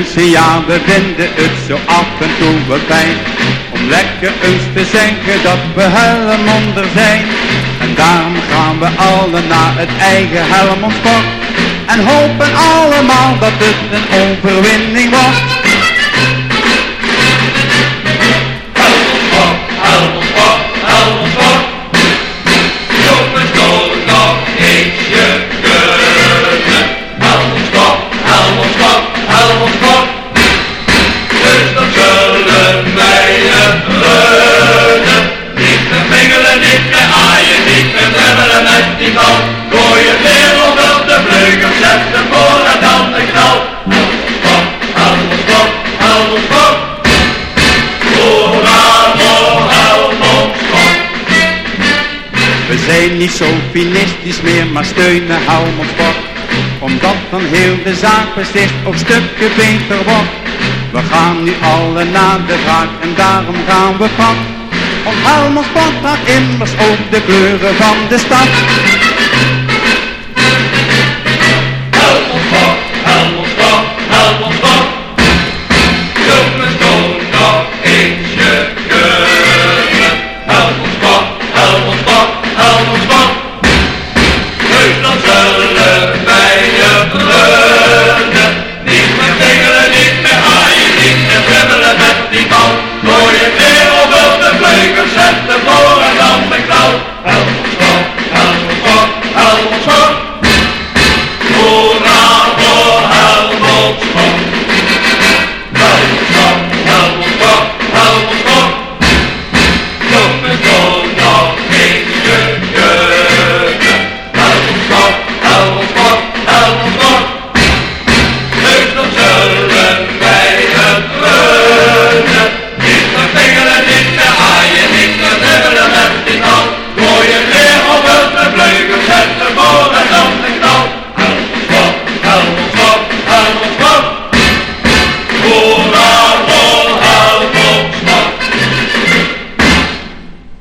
ja we vinden het zo af en toe wel fijn. Om lekker eens te zeggen dat we Helmonder zijn. En daarom gaan we alle naar het eigen Helmondsport En hopen allemaal dat het een overwinning wordt zijn niet zo finistisch meer, maar steunen Helmond Sport Omdat dan heel de zaak beslist op stukken beter wordt. We gaan nu alle naar de vraag en daarom gaan we van Om Helmond Sport naar immers ook de kleuren van de stad